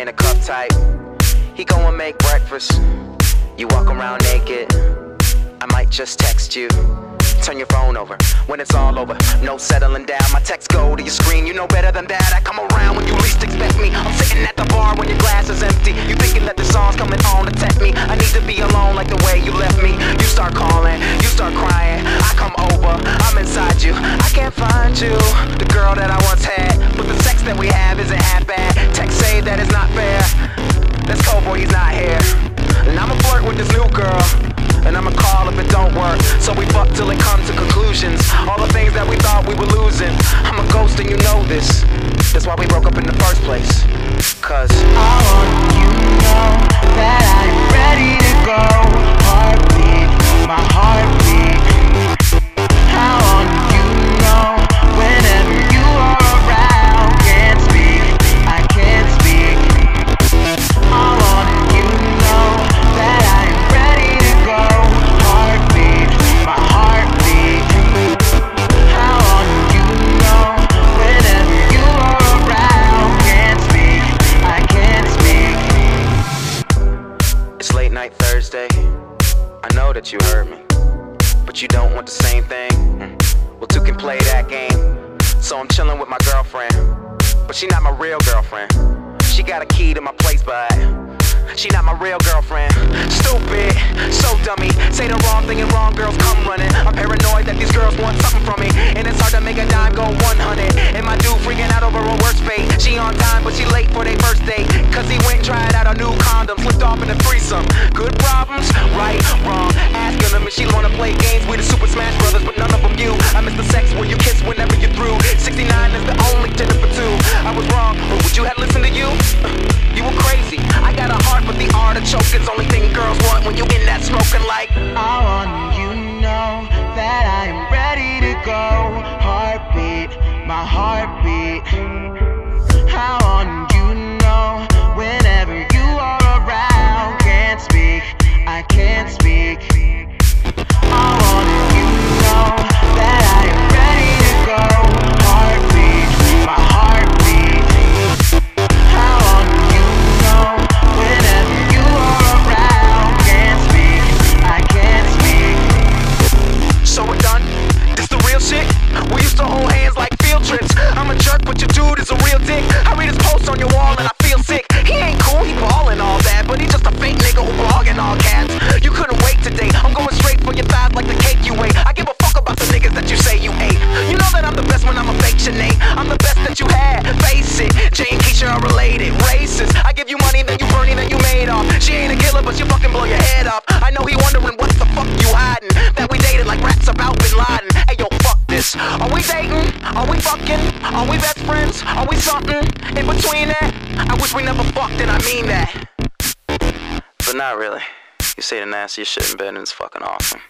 And a cup type. He go and make breakfast. You walk around naked. I might just text you. Turn your phone over when it's all over. No settling down. My texts go to your screen. You know better than that. I come around when you least expect me. I'm sitting at the bar when your glass is empty. You thinking that the song's coming on to tempt me. I need to be alone like the way you left me. You start calling, you start crying. I come over, I'm inside you. I can't find you, the He's not here. And I'ma flirt with this new girl. And I'ma call if it don't work. So we fuck till it comes to conclusions. All the things that we thought we were losing. I'm a ghost and you know this. That's why we broke up in the first place. Cause I want you know that I'm ready to go. Night Thursday. I know that you heard me. But you don't want the same thing. Mm. Well, two can play that game. So I'm chilling with my girlfriend. But she not my real girlfriend. She got a key to my place, but she not my real girlfriend. Stupid, so dummy. Say the wrong thing and wrong girls come running. I'm paranoid that these girls want something from me. And it's hard to make a dime go 100. And my dude freaking out over a worst play games. We the Super Smash Brothers, but none of them you. I miss the sex where you kiss whenever you're through. 69 is the only for two. I was wrong, but would you have listened to you? You were crazy. I got a heart, but the artichoke is only thing girls want when you in that smoking like. I want you know that I am ready to go. Heartbeat, my heartbeat. I want For your thighs like the cake you ate. I give a fuck about the niggas that you say you hate. You know that I'm the best when I'm a fake Sinead. I'm the best that you had. Face it, Jay and Keisha are related. Racist. I give you money, then you Bernie, then you made off. She ain't a killer, but she fucking blow your head off. I know he wondering what the fuck you hiding. That we dated like rats about Bin Laden. Hey yo, fuck this. Are we dating? Are we fucking? Are we best friends? Are we something in between that? I wish we never fucked, and I mean that. But not really. You say the nastiest shit in bed, and it's fucking awesome.